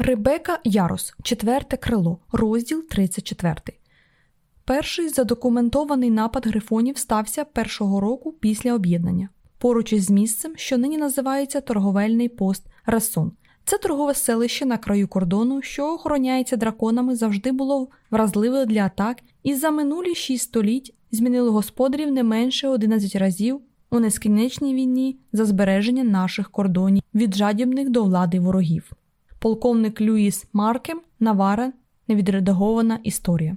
Ребека Ярос, четверте крило, розділ 34. Перший задокументований напад грифонів стався першого року після об'єднання, поруч із місцем, що нині називається торговельний пост Расон. Це торгове селище на краю кордону, що охороняється драконами, завжди було вразливе для атак, і за минулі шість століть змінило господарів не менше 11 разів у нескінченній війні за збереження наших кордонів від жадібних до влади ворогів полковник Люїс Маркем, Навара, невідредагована історія.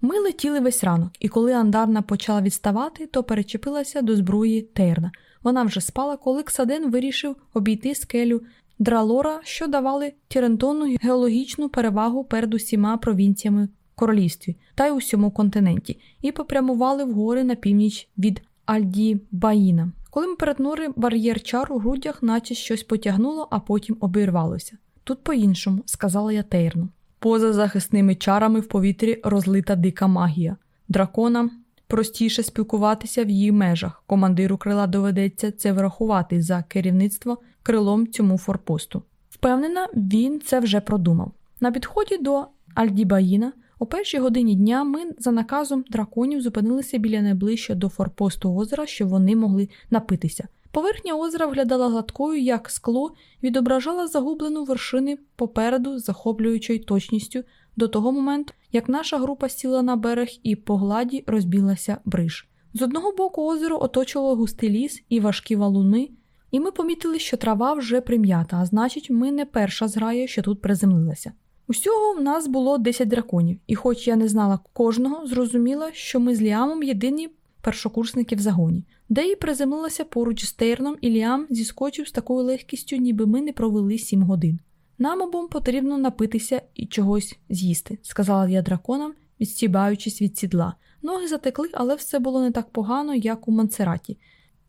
Ми летіли весь ранок, і коли Андарна почала відставати, то перечепилася до зброї Терна. Вона вже спала, коли Ксаден вирішив обійти скелю Дралора, що давали Тірентону геологічну перевагу перед усіма провінціями королівстві та й усьому континенті, і попрямували в гори на північ від Альді Баїна. Коли ми перетнули бар'єр чар у грудях, наче щось потягнуло, а потім обірвалося. Тут по-іншому, сказала я Тейрну. Поза захисними чарами в повітрі розлита дика магія. Драконам простіше спілкуватися в її межах. Командиру крила доведеться це врахувати за керівництво крилом цьому форпосту. Впевнена, він це вже продумав. На підході до Альдібаїна о першій годині дня ми за наказом драконів зупинилися біля найближчого до форпосту озера, щоб вони могли напитися. Поверхня озера виглядала гладкою, як скло, відображала загублену вершини попереду, захоплюючою точністю до того моменту, як наша група сіла на берег і по гладі розбілася бриж. З одного боку озеро оточувало густий ліс і важкі валуни, і ми помітили, що трава вже прим'ята, а значить, ми не перша зграя, що тут приземлилася. Усього в нас було 10 драконів, і, хоч я не знала кожного, зрозуміла, що ми з Ліамом єдині першокурсники в загоні. Деї приземлилася поруч з Тейрном і Ліам зіскочив з такою легкістю, ніби ми не провели сім годин. Нам обом потрібно напитися і чогось з'їсти, сказала я драконам, відстібаючись від сідла. Ноги затекли, але все було не так погано, як у Мансераті.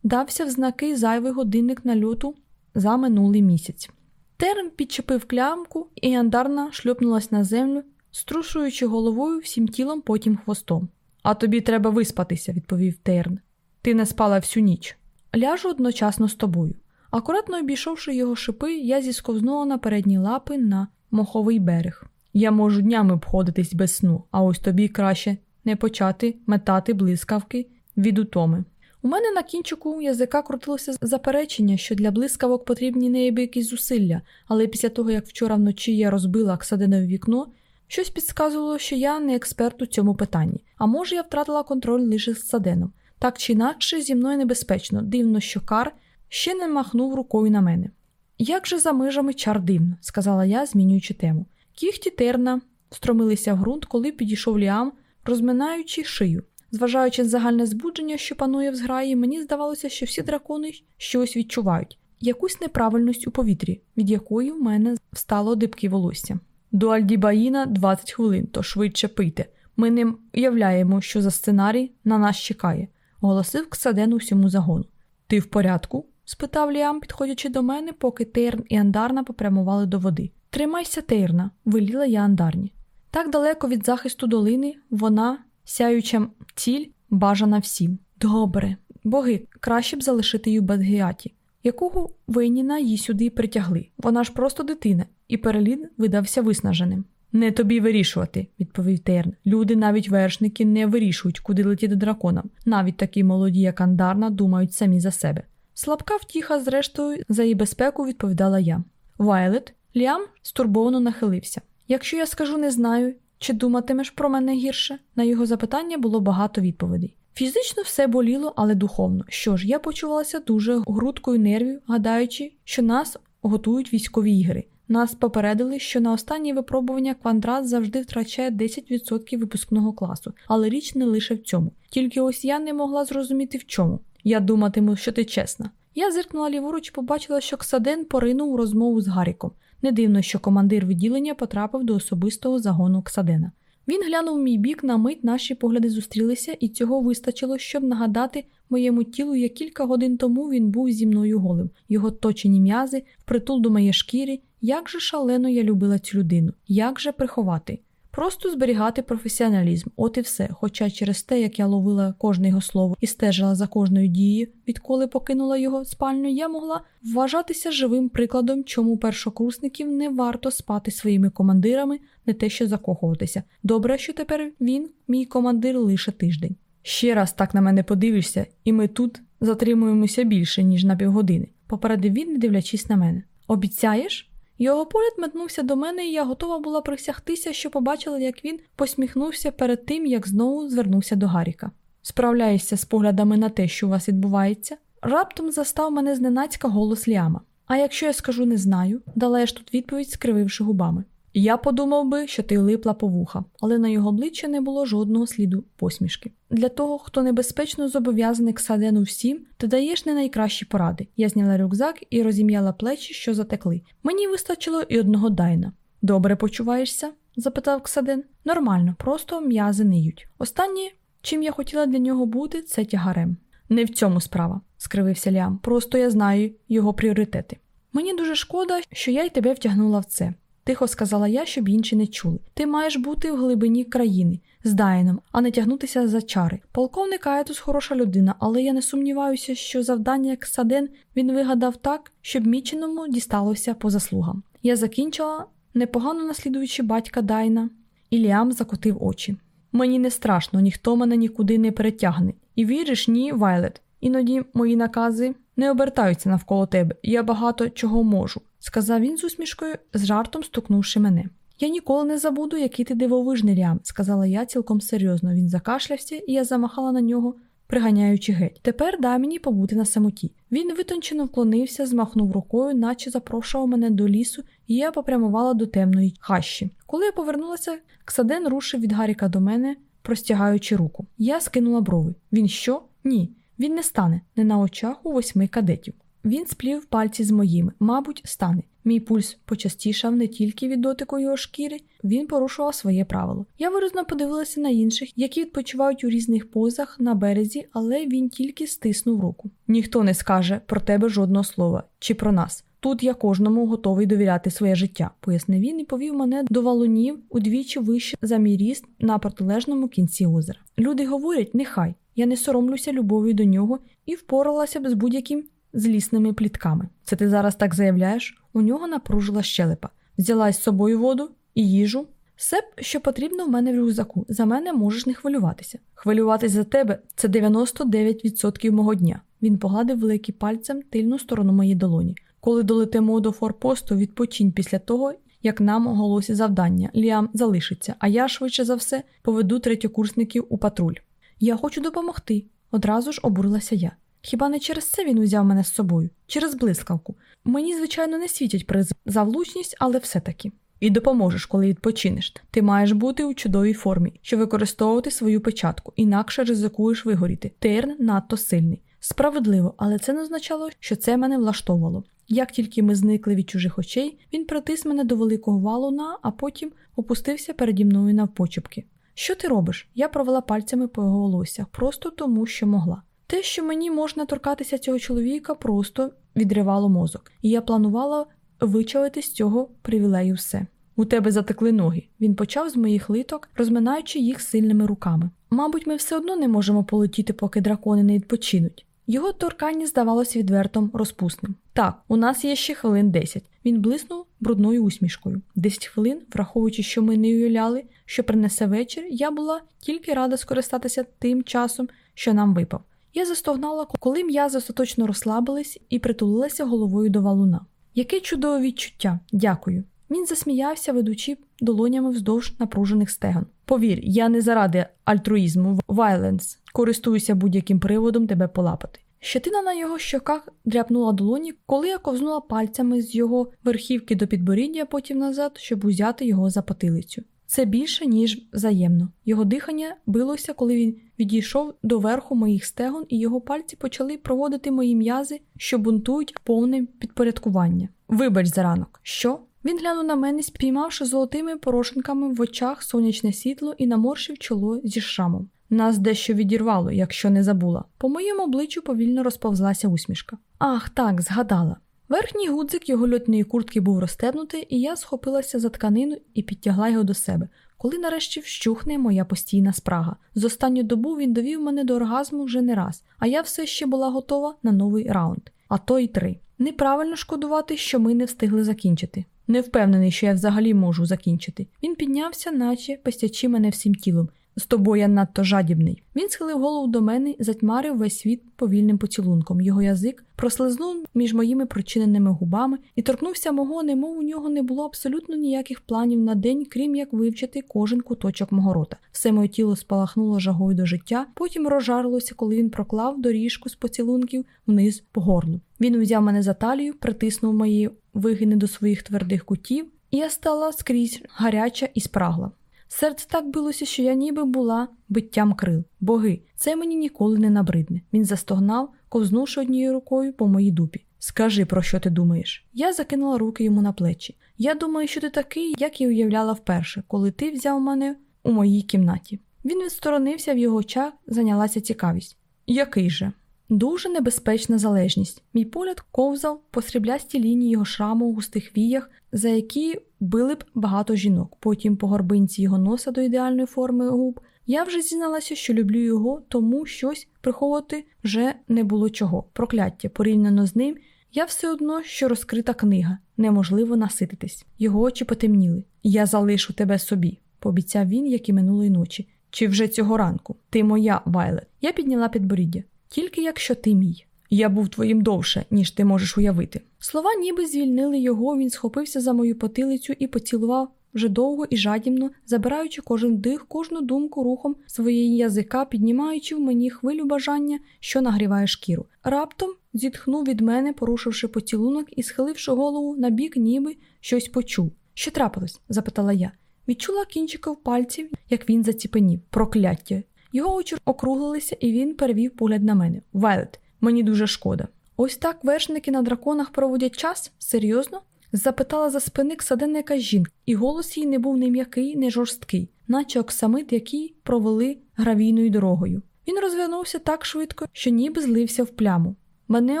Дався в знаки зайвий годинник нальоту за минулий місяць. Терн підчепив клямку, і Андарна шльопнулась на землю, струшуючи головою всім тілом, потім хвостом. А тобі треба виспатися, відповів Терн. Ти не спала всю ніч. Ляжу одночасно з тобою. Акуратно обійшовши його шипи, я зісковзнула на передні лапи на моховий берег. Я можу днями обходитись без сну, а ось тобі краще не почати метати блискавки від утоми. У мене на кінчику язика крутилося заперечення, що для блискавок потрібні неабиякі зусилля, але після того, як вчора вночі я розбила Аксадинове вікно, щось підказувало, що я не експерт у цьому питанні, а може я втратила контроль лише з Саденом. Так чи інакше, зі мною небезпечно, дивно, що кар ще не махнув рукою на мене. Як же за межами чар дивно, сказала я, змінюючи тему. Кіхті терна стромилися в ґрунт, коли підійшов Ліам, розминаючи шию. Зважаючи на загальне збудження, що панує в зграї, мені здавалося, що всі дракони щось відчувають, якусь неправильність у повітрі, від якої в мене встало дибки волосся. До Альдібаїна 20 хвилин, то швидше пийте. Ми не уявляємо, що за сценарій на нас чекає оголосив Ксаден усьому загону. Ти в порядку? спитав Ліам, підходячи до мене, поки Тейрн і Андарна попрямували до води. Тримайся, Тейрна, веліла я Андарні. Так далеко від захисту долини вона, сяюча ціль, бажана всім. Добре, боги, краще б залишити її в Бадгіаті. Якого Вейніна її сюди притягли? Вона ж просто дитина, і перелін видався виснаженим. Не тобі вирішувати, відповів Терн. Люди, навіть вершники, не вирішують, куди летіти драконам. Навіть такі молоді, як Андарна, думають самі за себе. Слабка втіха, зрештою, за її безпеку відповідала я. Вайлет, Ліам стурбовано нахилився. Якщо я скажу не знаю, чи думатимеш про мене гірше? На його запитання було багато відповідей. Фізично все боліло, але духовно. Що ж, я почувалася дуже грудкою нервів, гадаючи, що нас готують військові ігри. Нас попередили, що на останнє випробування квадрат завжди втрачає 10% випускного класу, але річ не лише в цьому. Тільки ось я не могла зрозуміти в чому. Я думатиму, що ти чесна. Я зиркнула ліворуч і побачила, що Ксаден поринув у розмову з Гаріком. Не дивно, що командир відділення потрапив до особистого загону Ксадена. Він глянув мій бік, на мить наші погляди зустрілися, і цього вистачило, щоб нагадати моєму тілу, як кілька годин тому він був зі мною голим, його точені м'язи, впритул до моєї шкіри, як же шалено я любила цю людину, як же приховати. Просто зберігати професіоналізм, от і все. Хоча через те, як я ловила кожне його слово і стежила за кожною дією, відколи покинула його спальню, я могла вважатися живим прикладом, чому першокурсників не варто спати своїми командирами, не те, що закохуватися. Добре, що тепер він, мій командир, лише тиждень. Ще раз так на мене подивишся, і ми тут затримуємося більше, ніж на півгодини, попередив він, не дивлячись на мене. Обіцяєш? Його погляд метнувся до мене, і я готова була присягтися, що побачила, як він посміхнувся перед тим, як знову звернувся до Гаріка. Справляєшся з поглядами на те, що у вас відбувається. Раптом застав мене зненацька голос Ліама. А якщо я скажу не знаю, дала я ж тут відповідь, скрививши губами. Я подумав би, що ти липла по вуха, але на його обличчі не було жодного сліду посмішки. Для того, хто небезпечно зобов'язаний к садену всім, ти даєш не найкращі поради. Я зняла рюкзак і розім'яла плечі, що затекли. Мені вистачило і одного дайна. Добре почуваєшся? запитав Ксаден. Нормально, просто м'язи ниють. Останнє, чим я хотіла для нього бути, це тягарем. Не в цьому справа, скривився Лям. Просто я знаю його пріоритети. Мені дуже шкода, що я й тебе втягнула в це тихо сказала я, щоб інші не чули. Ти маєш бути в глибині країни з Дайном, а не тягнутися за чари. Полковник Аетус хороша людина, але я не сумніваюся, що завдання Ксаден він вигадав так, щоб міченому дісталося по заслугам. Я закінчила, непогано наслідуючи батька Дайна, і Ліам закотив очі. Мені не страшно, ніхто мене нікуди не перетягне. І віриш, ні, Вайлет. Іноді мої накази не обертаються навколо тебе, я багато чого можу сказав він з усмішкою, з жартом стукнувши мене. Я ніколи не забуду, який ти дивовижний Рям, сказала я цілком серйозно. Він закашлявся, і я замахала на нього, приганяючи геть. Тепер дай мені побути на самоті. Він витончено вклонився, змахнув рукою, наче запрошував мене до лісу, і я попрямувала до темної хащі. Коли я повернулася, Ксаден рушив від Гаріка до мене, простягаючи руку. Я скинула брови. Він що? Ні. Він не стане, не на очах у восьми кадетів. Він сплів пальці з моїми, мабуть, стане. Мій пульс почастішав не тільки від дотику його шкіри, він порушував своє правило. Я виразно подивилася на інших, які відпочивають у різних позах на березі, але він тільки стиснув руку. Ніхто не скаже про тебе жодного слова чи про нас. Тут я кожному готовий довіряти своє життя, пояснив він і повів мене до валунів удвічі вище за мій ріст на протилежному кінці озера. Люди говорять, нехай я не соромлюся любов'ю до нього і впоралася б з будь-яким злісними плітками. Це ти зараз так заявляєш? У нього напружила щелепа, взяла з собою воду і їжу. Все, що потрібно в мене в рюкзаку. За мене можеш не хвилюватися. Хвилюватись за тебе це 99% мого дня. Він погладив великим пальцем тильну сторону моєї долоні. Коли долетимо до форпосту, відпочинь після того, як нам оголосять завдання. Ліам залишиться, а я швидше за все поведу третьокурсників у патруль. Я хочу допомогти. Одразу ж обурилася я. Хіба не через це він узяв мене з собою? Через блискавку. Мені, звичайно, не світять приз за влучність, але все-таки. І допоможеш, коли відпочинеш. Ти маєш бути у чудовій формі, щоб використовувати свою печатку, інакше ризикуєш вигоріти. Терн надто сильний. Справедливо, але це не означало, що це мене влаштовувало. Як тільки ми зникли від чужих очей, він притис мене до великого валуна, а потім опустився переді мною навпочепки. Що ти робиш? Я провела пальцями по його волоссях, просто тому, що могла. Те, що мені можна торкатися цього чоловіка, просто відривало мозок, і я планувала вичавити з цього привілею все. У тебе затекли ноги. Він почав з моїх литок, розминаючи їх сильними руками. Мабуть, ми все одно не можемо полетіти, поки дракони не відпочинуть. Його торкання здавалося відвертом розпусним. Так, у нас є ще хвилин десять. Він блиснув брудною усмішкою. Десять хвилин, враховуючи, що ми не уявляли, що принесе вечір, я була тільки рада скористатися тим часом, що нам випав. Я застогнала, коли м'язи остаточно розслабились і притулилася головою до валуна. Яке чудове відчуття, дякую. Він засміявся, ведучи долонями вздовж напружених стегон. Повір, я не заради альтруїзму, Вайленс, користуюся будь-яким приводом тебе полапати. Щетина на його щоках дряпнула долоні, коли я ковзнула пальцями з його верхівки до підборіддя, потім назад, щоб узяти його за потилицю. Це більше, ніж взаємно. Його дихання билося, коли він відійшов до верху моїх стегон, і його пальці почали проводити мої м'язи, що бунтують повне підпорядкування. Вибач за ранок. Що? Він глянув на мене, спіймавши золотими порошинками в очах сонячне світло і наморщив чоло зі шрамом. Нас дещо відірвало, якщо не забула. По моєму обличчю повільно розповзлася усмішка. Ах, так, згадала. Верхній гудзик його льотної куртки був розстебнутий, і я схопилася за тканину і підтягла його до себе, коли нарешті вщухне моя постійна спрага. З останню добу він довів мене до оргазму вже не раз, а я все ще була готова на новий раунд, а то й три. Неправильно шкодувати, що ми не встигли закінчити. Не впевнений, що я взагалі можу закінчити. Він піднявся, наче пестячи мене всім тілом, з тобою я надто жадібний. Він схилив голову до мене затьмарив весь світ повільним поцілунком. Його язик прослизнув між моїми прочиненими губами і торкнувся мого, немов у нього не було абсолютно ніяких планів на день, крім як вивчити кожен куточок мого рота. Все моє тіло спалахнуло жагою до життя, потім розжарилося, коли він проклав доріжку з поцілунків вниз по горлу. Він взяв мене за талію, притиснув мої вигини до своїх твердих кутів, і я стала скрізь гаряча і спрагла. Серце так билося, що я ніби була биттям крил. Боги, це мені ніколи не набридне. Він застогнав, ковзнувши однією рукою по моїй дупі. Скажи, про що ти думаєш? Я закинула руки йому на плечі. Я думаю, що ти такий, як і уявляла вперше, коли ти взяв мене у моїй кімнаті. Він відсторонився в його очах, зайнялася цікавість. Який же? Дуже небезпечна залежність. Мій погляд ковзав по сріблястій лінії його шраму у густих віях, за які били б багато жінок. Потім по горбинці його носа до ідеальної форми губ. Я вже зізналася, що люблю його, тому щось приховувати вже не було чого. Прокляття порівняно з ним. Я все одно, що розкрита книга, неможливо насититись. Його очі потемніли. Я залишу тебе собі, пообіцяв він, як і минулої ночі. Чи вже цього ранку? Ти моя, Вайлет. Я підняла підборіддя тільки якщо ти мій. Я був твоїм довше, ніж ти можеш уявити. Слова ніби звільнили його, він схопився за мою потилицю і поцілував вже довго і жадібно, забираючи кожен дих, кожну думку рухом своєї язика, піднімаючи в мені хвилю бажання, що нагріває шкіру. Раптом зітхнув від мене, порушивши поцілунок і схиливши голову на бік, ніби щось почув. Що трапилось? запитала я. Відчула кінчиків пальців, як він заціпенів. Прокляття. Його очі округлилися, і він перевів погляд на мене. Вайлет, мені дуже шкода. Ось так вершники на драконах проводять час? Серйозно? запитала за спини Ксадена якась жінка, і голос її не був не м'який, не жорсткий, наче оксамит, який провели гравійною дорогою. Він розвернувся так швидко, що ніби злився в пляму. Мене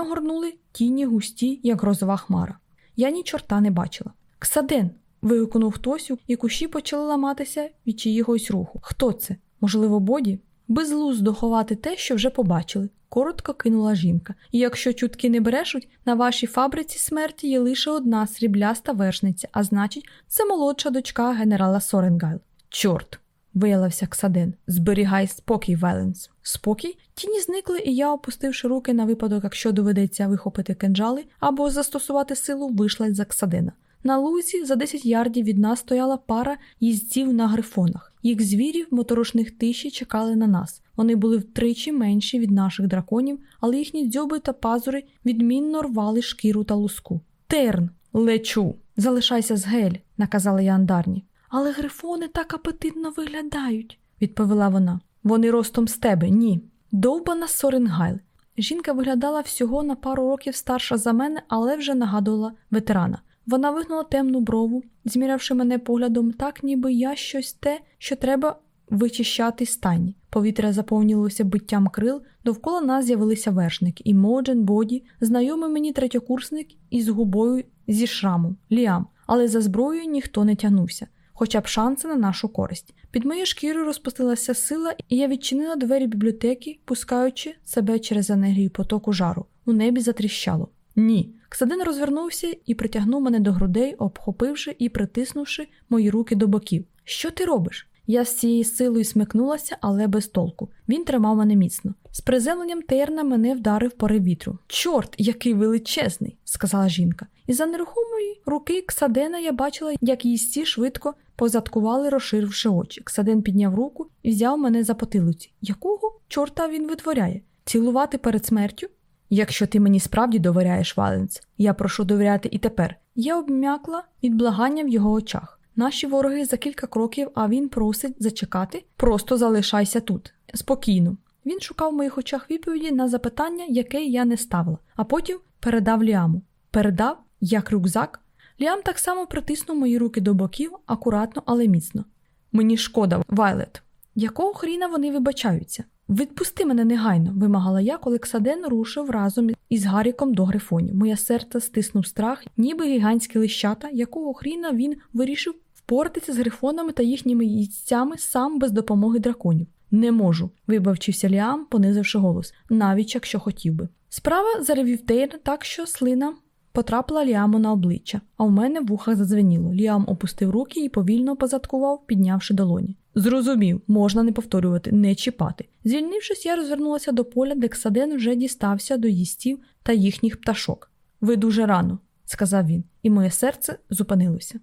огорнули тіні густі, як грозова хмара. Я ні чорта не бачила. Ксаден. вигукнув хтось, і кущі почали ламатися від чиїгось руху. Хто це? Можливо, боді? Безлуздо ховати те, що вже побачили, коротко кинула жінка. І якщо чутки не брешуть, на вашій фабриці смерті є лише одна срібляста вершниця, а значить, це молодша дочка генерала Соренгайл. Чорт, виявився Ксаден. Зберігай спокій, Веленс. Спокій? Тіні зникли, і я, опустивши руки на випадок, якщо доведеться вихопити кинджали або застосувати силу, вийшла за Ксадена. На лузі за 10 ярдів від нас стояла пара їздців на грифонах. Їх звірів моторошних тиші чекали на нас. Вони були втричі менші від наших драконів, але їхні дзьоби та пазури відмінно рвали шкіру та луску. Терн, лечу, залишайся з гель, наказала я андарні. Але грифони так апетитно виглядають, відповіла вона. Вони ростом з тебе, ні. Довбана Соренгайл. Жінка виглядала всього на пару років старша за мене, але вже нагадувала ветерана. Вона вигнула темну брову, змірявши мене поглядом так, ніби я щось те, що треба вичищати стані. Повітря заповнилося биттям крил, довкола нас з'явилися вершники, і Моджен, Боді, знайомий мені третьокурсник із губою зі шрамом, Ліам, але за зброєю ніхто не тягнувся, хоча б шанси на нашу користь. Під моєю шкірою розпустилася сила, і я відчинила двері бібліотеки, пускаючи себе через енергію потоку жару. У небі затріщало. Ні. Ксадин розвернувся і притягнув мене до грудей, обхопивши і притиснувши мої руки до боків. Що ти робиш? Я з цією силою смикнулася, але без толку. Він тримав мене міцно. З приземленням терна мене вдарив порив вітру. Чорт, який величезний, сказала жінка. І за нерухомої руки Ксадена я бачила, як їсті швидко позадкували, розширивши очі. Ксаден підняв руку і взяв мене за потилиці. Якого чорта він витворяє? Цілувати перед смертю? Якщо ти мені справді довіряєш, Валенс, я прошу довіряти і тепер. Я обм'якла від благання в його очах. Наші вороги за кілька кроків, а він просить зачекати. Просто залишайся тут. Спокійно. Він шукав в моїх очах відповіді на запитання, яке я не ставила, а потім передав Ліаму. Передав, як рюкзак. Ліам так само притиснув мої руки до боків, акуратно, але міцно. Мені шкода, Вайлет. Якого хріна вони вибачаються? Відпусти мене негайно, вимагала я, коли Ксаден рушив разом із Гаріком до грифонів. Моє серце стиснув страх, ніби гігантські лищата, якого хріна він вирішив впоратися з грифонами та їхніми їстцями сам без допомоги драконів. Не можу, вибавчився Ліам, понизивши голос, навіть якщо хотів би. Справа заревів Тейр так, що слина потрапила Ліаму на обличчя, а у мене в ухах задзвеніло. Ліам опустив руки і повільно позадкував, піднявши долоні. Зрозумів, можна не повторювати, не чіпати. Звільнившись, я розвернулася до поля, де Ксаден вже дістався до їстів та їхніх пташок. Ви дуже рано, сказав він, і моє серце зупинилося.